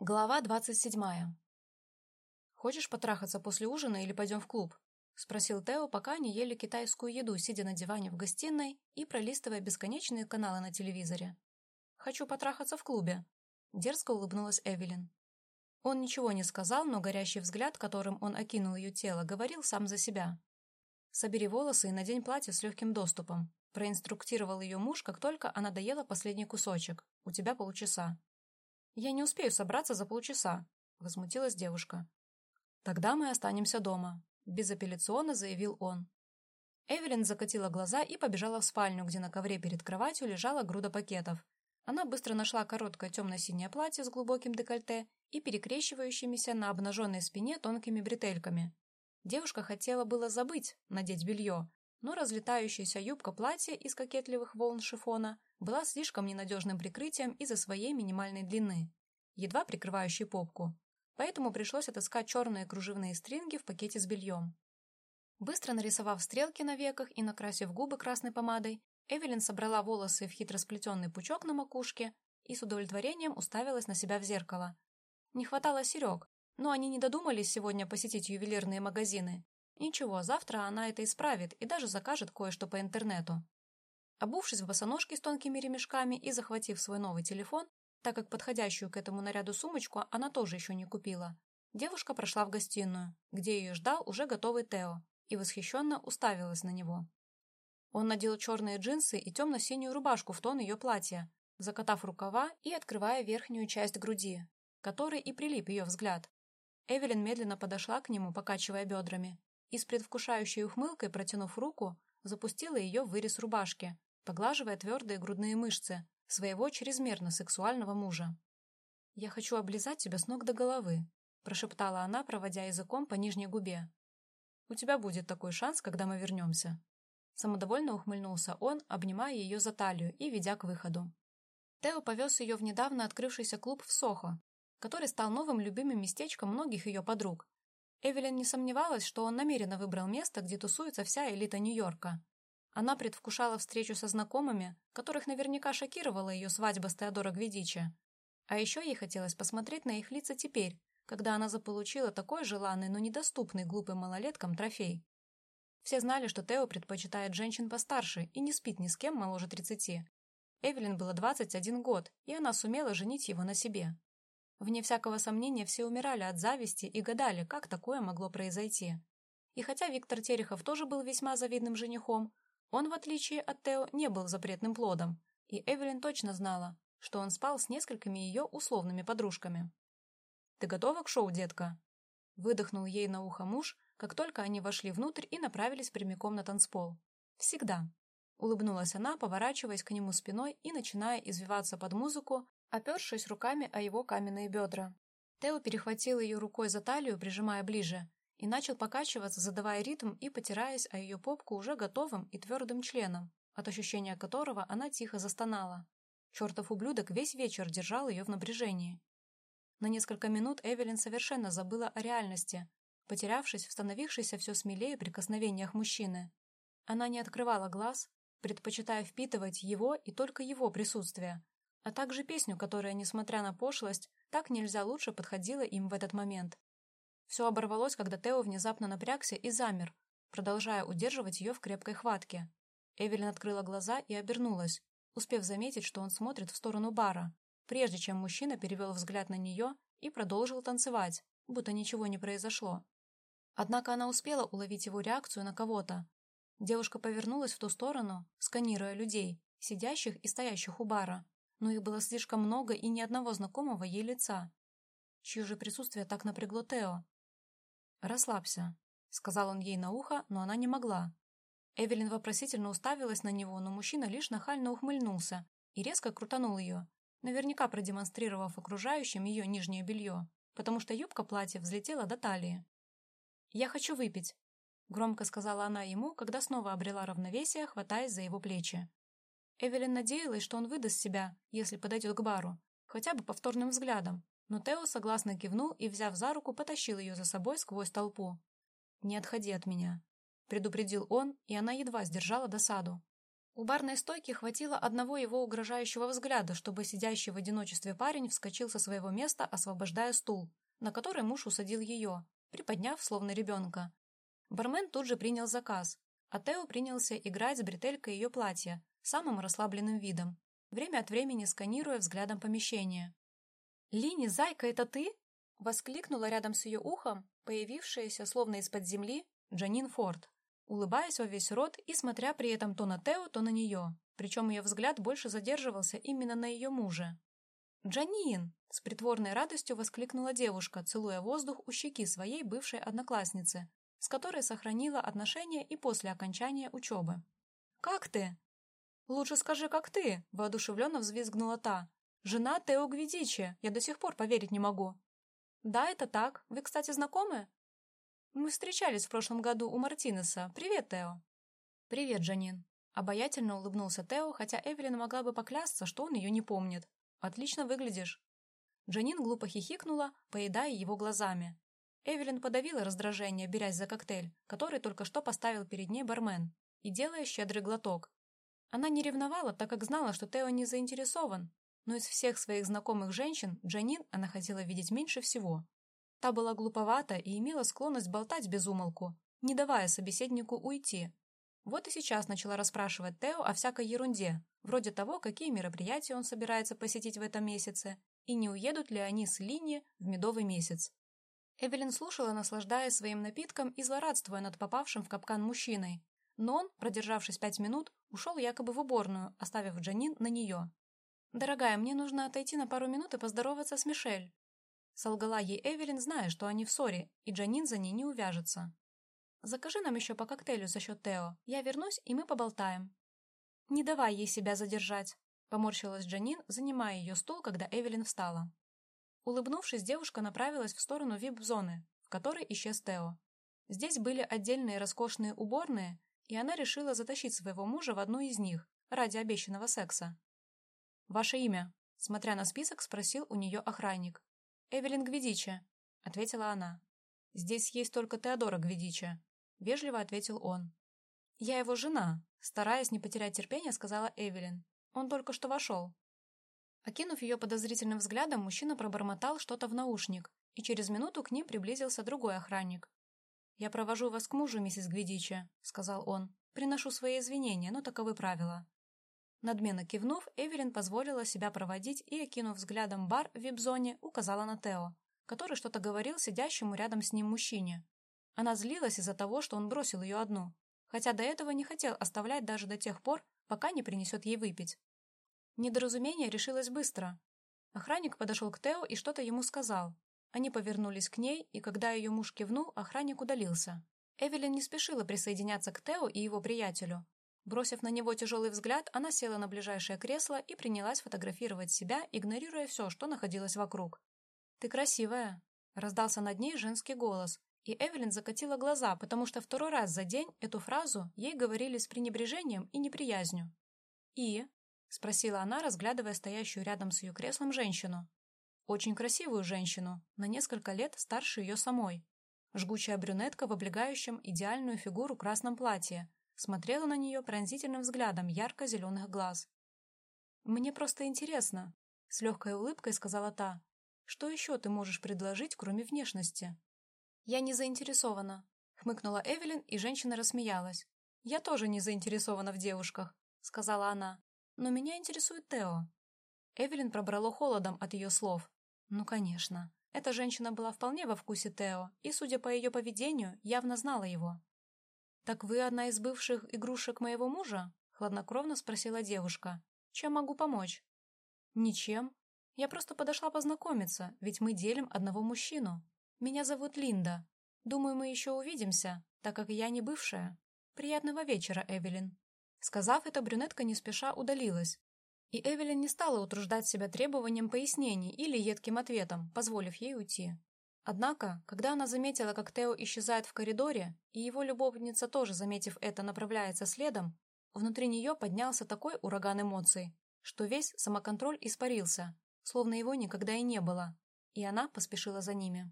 Глава двадцать седьмая. «Хочешь потрахаться после ужина или пойдем в клуб?» — спросил Тео, пока они ели китайскую еду, сидя на диване в гостиной и пролистывая бесконечные каналы на телевизоре. «Хочу потрахаться в клубе», — дерзко улыбнулась Эвелин. Он ничего не сказал, но горящий взгляд, которым он окинул ее тело, говорил сам за себя. «Собери волосы и надень платье с легким доступом», — проинструктировал ее муж, как только она доела последний кусочек. «У тебя полчаса». «Я не успею собраться за полчаса», — возмутилась девушка. «Тогда мы останемся дома», — безапелляционно заявил он. Эвелин закатила глаза и побежала в спальню, где на ковре перед кроватью лежала груда пакетов. Она быстро нашла короткое темно-синее платье с глубоким декольте и перекрещивающимися на обнаженной спине тонкими бретельками. Девушка хотела было забыть, надеть белье, но разлетающаяся юбка платья из кокетливых волн шифона была слишком ненадежным прикрытием из-за своей минимальной длины, едва прикрывающей попку, поэтому пришлось отыскать черные кружевные стринги в пакете с бельем. Быстро нарисовав стрелки на веках и накрасив губы красной помадой, Эвелин собрала волосы в хитро сплетенный пучок на макушке и с удовлетворением уставилась на себя в зеркало. Не хватало серег, но они не додумались сегодня посетить ювелирные магазины. Ничего, завтра она это исправит и даже закажет кое-что по интернету. Обувшись в босоножки с тонкими ремешками и захватив свой новый телефон, так как подходящую к этому наряду сумочку она тоже еще не купила, девушка прошла в гостиную, где ее ждал уже готовый Тео, и восхищенно уставилась на него. Он надел черные джинсы и темно-синюю рубашку в тон ее платья, закатав рукава и открывая верхнюю часть груди, которой и прилип ее взгляд. Эвелин медленно подошла к нему, покачивая бедрами, и с предвкушающей ухмылкой, протянув руку, запустила ее в вырез рубашки, поглаживая твердые грудные мышцы своего чрезмерно сексуального мужа. «Я хочу облизать тебя с ног до головы», прошептала она, проводя языком по нижней губе. «У тебя будет такой шанс, когда мы вернемся». Самодовольно ухмыльнулся он, обнимая ее за талию и ведя к выходу. Тео повез ее в недавно открывшийся клуб в Сохо, который стал новым любимым местечком многих ее подруг. Эвелин не сомневалась, что он намеренно выбрал место, где тусуется вся элита Нью-Йорка. Она предвкушала встречу со знакомыми, которых наверняка шокировала ее свадьба с Теодоро Гвидичи. А еще ей хотелось посмотреть на их лица теперь, когда она заполучила такой желанный, но недоступный глупым малолеткам трофей. Все знали, что Тео предпочитает женщин постарше и не спит ни с кем моложе 30. Эвелин было 21 год, и она сумела женить его на себе. Вне всякого сомнения, все умирали от зависти и гадали, как такое могло произойти. И хотя Виктор Терехов тоже был весьма завидным женихом, он, в отличие от Тео, не был запретным плодом, и Эвелин точно знала, что он спал с несколькими ее условными подружками. «Ты готова к шоу, детка?» Выдохнул ей на ухо муж, как только они вошли внутрь и направились прямиком на танцпол. «Всегда», — улыбнулась она, поворачиваясь к нему спиной и начиная извиваться под музыку, опершись руками о его каменные бедра. Тео перехватил ее рукой за талию, прижимая ближе, и начал покачиваться, задавая ритм и потираясь о ее попку уже готовым и твердым членом, от ощущения которого она тихо застонала. Чертов ублюдок весь вечер держал ее в напряжении. На несколько минут Эвелин совершенно забыла о реальности, потерявшись в становившейся все смелее прикосновениях мужчины. Она не открывала глаз, предпочитая впитывать его и только его присутствие, а также песню, которая, несмотря на пошлость, так нельзя лучше подходила им в этот момент. Все оборвалось, когда Тео внезапно напрягся и замер, продолжая удерживать ее в крепкой хватке. Эвелин открыла глаза и обернулась, успев заметить, что он смотрит в сторону бара, прежде чем мужчина перевел взгляд на нее и продолжил танцевать, будто ничего не произошло. Однако она успела уловить его реакцию на кого-то. Девушка повернулась в ту сторону, сканируя людей, сидящих и стоящих у бара, но их было слишком много и ни одного знакомого ей лица. Чье же присутствие так напрягло Тео? «Расслабься», — сказал он ей на ухо, но она не могла. Эвелин вопросительно уставилась на него, но мужчина лишь нахально ухмыльнулся и резко крутанул ее, наверняка продемонстрировав окружающим ее нижнее белье, потому что юбка платья взлетела до талии. «Я хочу выпить», — громко сказала она ему, когда снова обрела равновесие, хватаясь за его плечи. Эвелин надеялась, что он выдаст себя, если подойдет к бару, хотя бы повторным взглядом, но Тео согласно кивнул и, взяв за руку, потащил ее за собой сквозь толпу. «Не отходи от меня», — предупредил он, и она едва сдержала досаду. У барной стойки хватило одного его угрожающего взгляда, чтобы сидящий в одиночестве парень вскочил со своего места, освобождая стул, на который муж усадил ее, приподняв, словно ребенка. Бармен тут же принял заказ, а Тео принялся играть с бретелькой ее платья самым расслабленным видом, время от времени сканируя взглядом помещение. «Лини, зайка, это ты?» — воскликнула рядом с ее ухом появившаяся, словно из-под земли, Джанин Форд, улыбаясь во весь рот и смотря при этом то на Тео, то на нее, причем ее взгляд больше задерживался именно на ее муже. «Джанин!» — с притворной радостью воскликнула девушка, целуя воздух у щеки своей бывшей одноклассницы, с которой сохранила отношения и после окончания учебы. «Как ты?» «Лучше скажи, как ты!» — воодушевленно взвизгнула та. «Жена Тео Гвидичи, я до сих пор поверить не могу». «Да, это так. Вы, кстати, знакомы?» «Мы встречались в прошлом году у Мартинеса. Привет, Тео». «Привет, Джанин». Обаятельно улыбнулся Тео, хотя Эвелин могла бы поклясться, что он ее не помнит. «Отлично выглядишь». Джанин глупо хихикнула, поедая его глазами. Эвелин подавила раздражение, берясь за коктейль, который только что поставил перед ней бармен, и делая щедрый глоток. Она не ревновала, так как знала, что Тео не заинтересован, но из всех своих знакомых женщин Джанин она хотела видеть меньше всего. Та была глуповата и имела склонность болтать без умолку, не давая собеседнику уйти. Вот и сейчас начала расспрашивать Тео о всякой ерунде, вроде того, какие мероприятия он собирается посетить в этом месяце, и не уедут ли они с Линни в медовый месяц. Эвелин слушала, наслаждаясь своим напитком и злорадствуя над попавшим в капкан мужчиной, но он, продержавшись пять минут, ушел якобы в уборную, оставив Джанин на нее. «Дорогая, мне нужно отойти на пару минут и поздороваться с Мишель». Солгала ей Эвелин, зная, что они в ссоре, и Джанин за ней не увяжется. «Закажи нам еще по коктейлю за счет Тео. Я вернусь, и мы поболтаем». «Не давай ей себя задержать», — поморщилась Джанин, занимая ее стул, когда Эвелин встала. Улыбнувшись, девушка направилась в сторону вип-зоны, в которой исчез Тео. Здесь были отдельные роскошные уборные, и она решила затащить своего мужа в одну из них ради обещанного секса. «Ваше имя?» — смотря на список, спросил у нее охранник. «Эвелин Гвидича», — ответила она. «Здесь есть только Теодора Гвидича», — вежливо ответил он. «Я его жена», — стараясь не потерять терпения, сказала Эвелин. «Он только что вошел». Окинув ее подозрительным взглядом, мужчина пробормотал что-то в наушник, и через минуту к ним приблизился другой охранник. «Я провожу вас к мужу, миссис Гвидича», — сказал он. «Приношу свои извинения, но таковы правила». Надменно кивнув, Эвелин позволила себя проводить и, окинув взглядом бар в вип-зоне, указала на Тео, который что-то говорил сидящему рядом с ним мужчине. Она злилась из-за того, что он бросил ее одну, хотя до этого не хотел оставлять даже до тех пор, пока не принесет ей выпить. Недоразумение решилось быстро. Охранник подошел к Тео и что-то ему сказал. Они повернулись к ней, и когда ее муж кивнул, охранник удалился. Эвелин не спешила присоединяться к Тео и его приятелю, Бросив на него тяжелый взгляд, она села на ближайшее кресло и принялась фотографировать себя, игнорируя все, что находилось вокруг. «Ты красивая!» — раздался над ней женский голос, и Эвелин закатила глаза, потому что второй раз за день эту фразу ей говорили с пренебрежением и неприязнью. «И?» — спросила она, разглядывая стоящую рядом с ее креслом женщину. Очень красивую женщину, на несколько лет старше ее самой. Жгучая брюнетка в облегающем идеальную фигуру красном платье, смотрела на нее пронзительным взглядом ярко-зеленых глаз. «Мне просто интересно», — с легкой улыбкой сказала та. «Что еще ты можешь предложить, кроме внешности?» «Я не заинтересована», — хмыкнула Эвелин, и женщина рассмеялась. «Я тоже не заинтересована в девушках», — сказала она. «Но меня интересует Тео». Эвелин пробрало холодом от ее слов. «Ну, конечно. Эта женщина была вполне во вкусе Тео, и, судя по ее поведению, явно знала его. «Так вы одна из бывших игрушек моего мужа?» — хладнокровно спросила девушка. «Чем могу помочь?» «Ничем. Я просто подошла познакомиться, ведь мы делим одного мужчину. Меня зовут Линда. Думаю, мы еще увидимся, так как я не бывшая. Приятного вечера, Эвелин». Сказав это, брюнетка не спеша удалилась. И Эвелин не стала утруждать себя требованием пояснений или едким ответом, позволив ей уйти. Однако, когда она заметила, как Тео исчезает в коридоре, и его любовница тоже, заметив это, направляется следом, внутри нее поднялся такой ураган эмоций, что весь самоконтроль испарился, словно его никогда и не было, и она поспешила за ними.